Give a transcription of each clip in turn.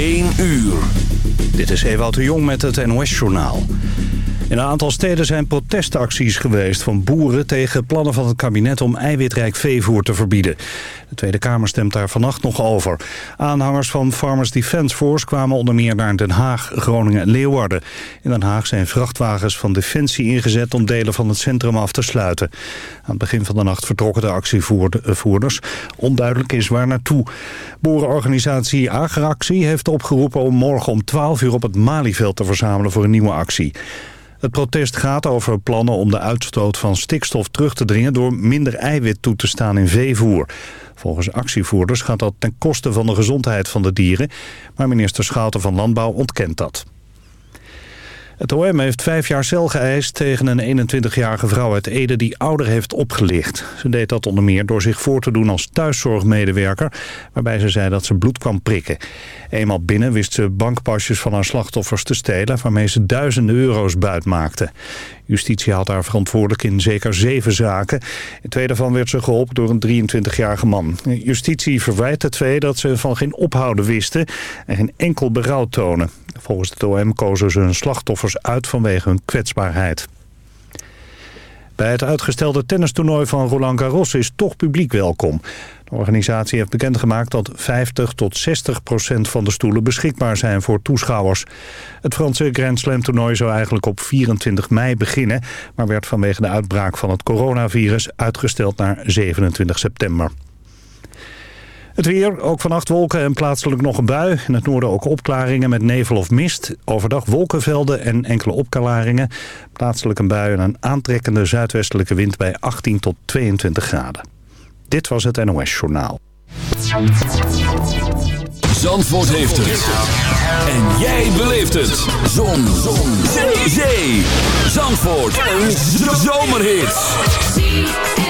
1 uur. Dit is Ewout de Jong met het NOS-journaal. In een aantal steden zijn protestacties geweest van boeren tegen plannen van het kabinet om eiwitrijk veevoer te verbieden. De Tweede Kamer stemt daar vannacht nog over. Aanhangers van Farmers Defence Force kwamen onder meer naar Den Haag, Groningen en Leeuwarden. In Den Haag zijn vrachtwagens van Defensie ingezet om delen van het centrum af te sluiten. Aan het begin van de nacht vertrokken de actievoerders. Onduidelijk is waar naartoe. Boerenorganisatie Agractie heeft opgeroepen om morgen om 12 uur op het Malieveld te verzamelen voor een nieuwe actie. Het protest gaat over plannen om de uitstoot van stikstof terug te dringen... door minder eiwit toe te staan in veevoer. Volgens actievoerders gaat dat ten koste van de gezondheid van de dieren... maar minister Schouten van Landbouw ontkent dat. Het OM heeft vijf jaar cel geëist tegen een 21-jarige vrouw uit Ede die ouder heeft opgelicht. Ze deed dat onder meer door zich voor te doen als thuiszorgmedewerker, waarbij ze zei dat ze bloed kwam prikken. Eenmaal binnen wist ze bankpasjes van haar slachtoffers te stelen, waarmee ze duizenden euro's buit maakte. Justitie had haar verantwoordelijk in zeker zeven zaken. In twee daarvan werd ze geholpen door een 23-jarige man. Justitie verwijt de twee dat ze van geen ophouden wisten en geen enkel berouw tonen. Volgens het OM kozen ze hun slachtoffers uit vanwege hun kwetsbaarheid. Bij het uitgestelde tennistoernooi van Roland Garros is toch publiek welkom. De organisatie heeft bekendgemaakt dat 50 tot 60 procent van de stoelen beschikbaar zijn voor toeschouwers. Het Franse Grand Slam toernooi zou eigenlijk op 24 mei beginnen, maar werd vanwege de uitbraak van het coronavirus uitgesteld naar 27 september. Het weer, ook vannacht wolken en plaatselijk nog een bui. In het noorden ook opklaringen met nevel of mist. Overdag wolkenvelden en enkele opklaringen. Plaatselijk een bui en een aantrekkende zuidwestelijke wind bij 18 tot 22 graden. Dit was het NOS Journaal. Zandvoort heeft het. En jij beleeft het. Zon. Zon. Zee. Zandvoort. Een zomerhit.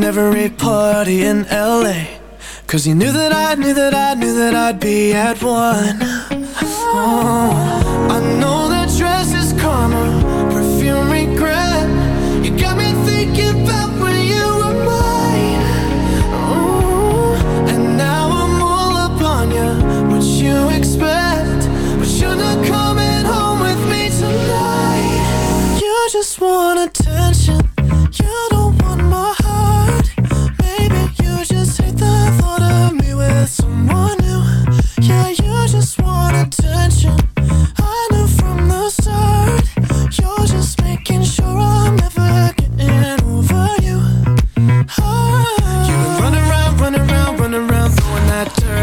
down every party in LA. Cause you knew that I knew that I knew that I'd be at one. Oh, I know that dress is karma, perfume regret. You got me thinking about when you were mine. Oh, and now I'm all up on you. What you expect? But you're not coming home with me tonight. You just wanna. I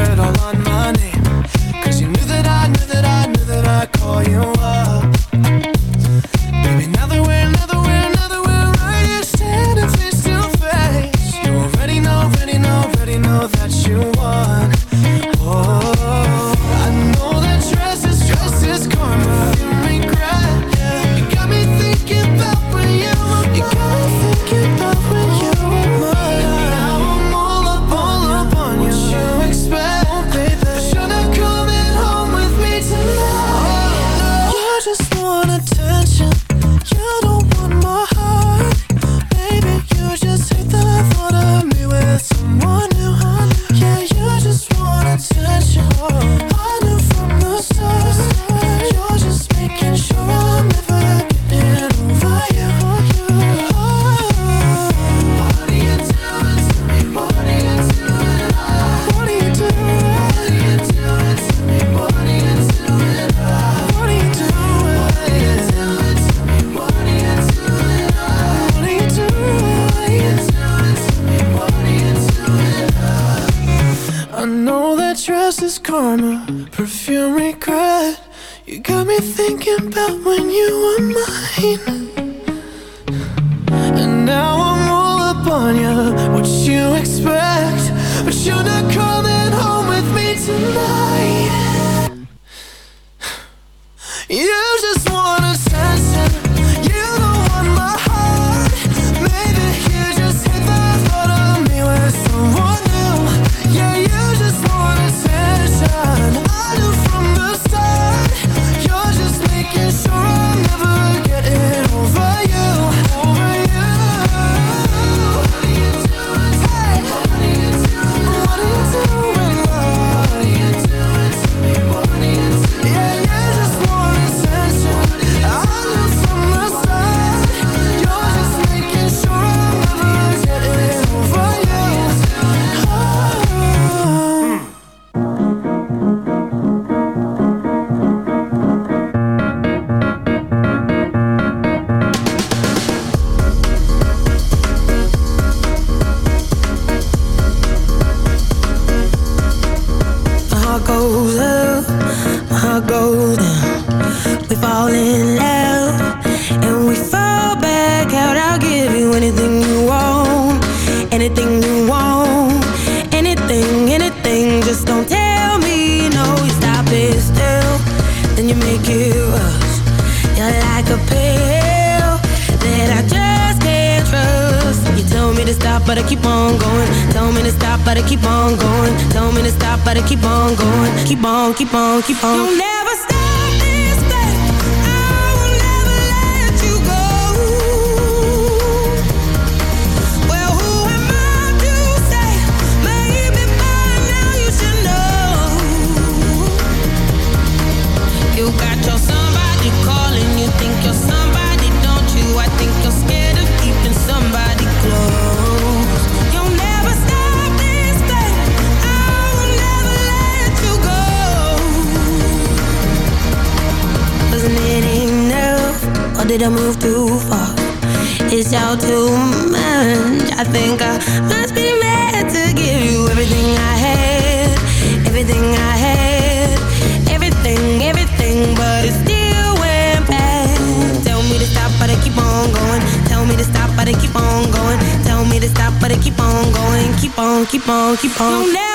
on going, keep on, keep on, keep on.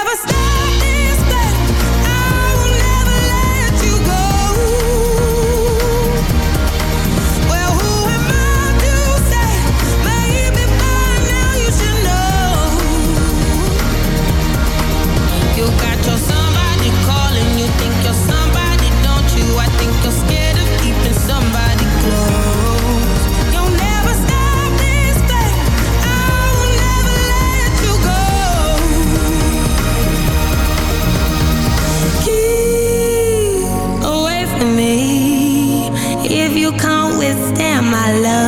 my love.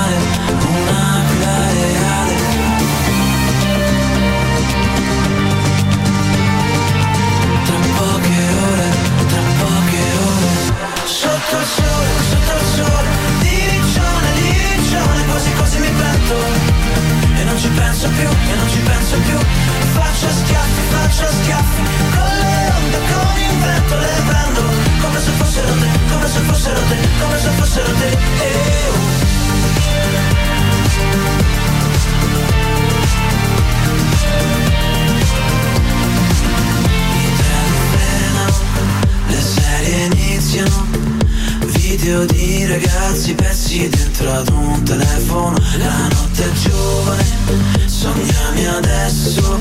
ci penso più, che non ci penso più. Faccio schiaffi, faccio schiaffi Con le onde, con il vento le prendo. Come se fossero te, come se fossero te, come se fossero te. Eh, oh. Le serie video di ragazzi pezzi dentro ad un telefono. La notte è giovane, sognami adesso.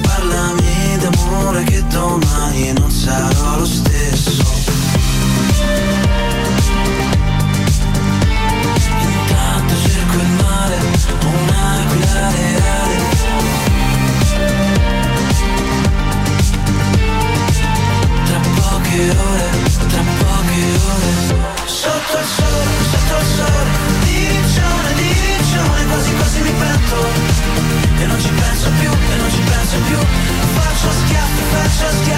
Parlami d'amore che domani non sarò lo stesso. sole Diccione, diccione, quasi quasi mi pento. E non ci penso più, e non ci penso più. Faccio schiaffi, faccio schiaffi.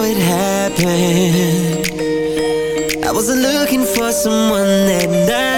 how it happened. I wasn't looking for someone that night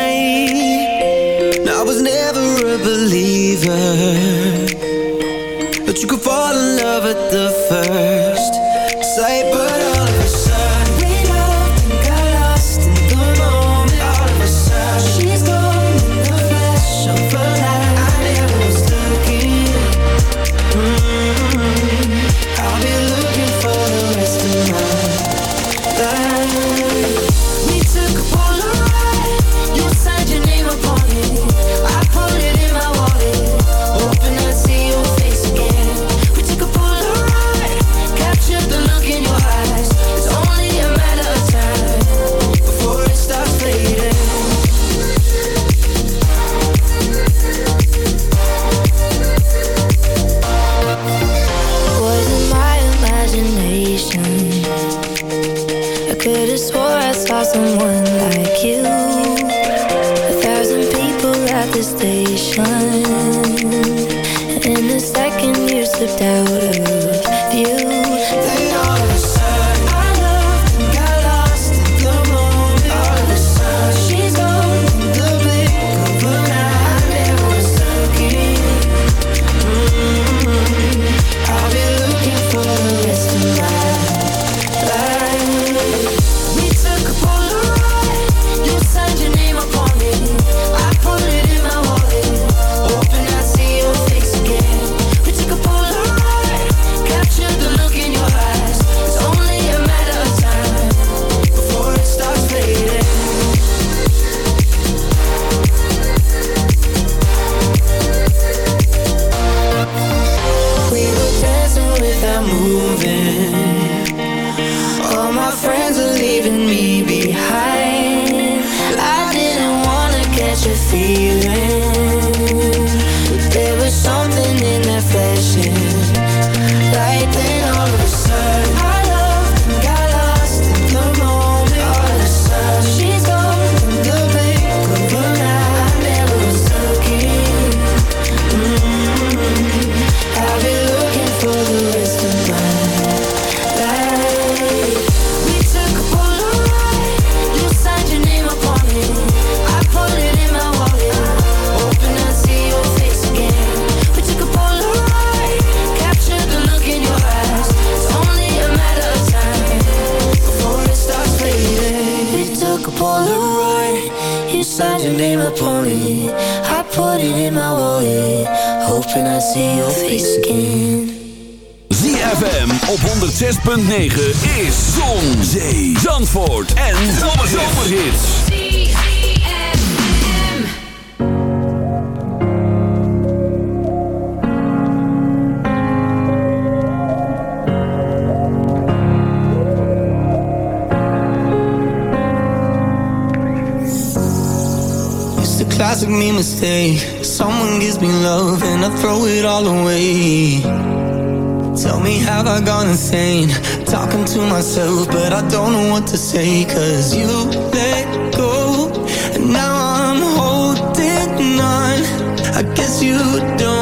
you don't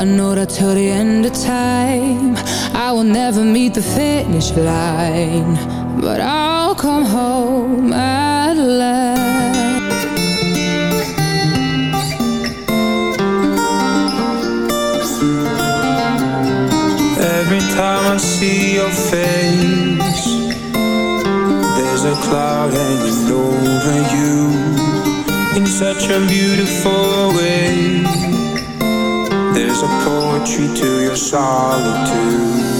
I know that till the end of time. I will never meet the finish line. But I'll come home at last. Every time I see your face There's a cloud hanging over you In such a beautiful way. There's a poetry to your solitude.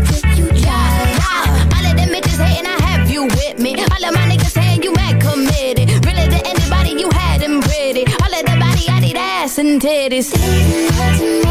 Ass.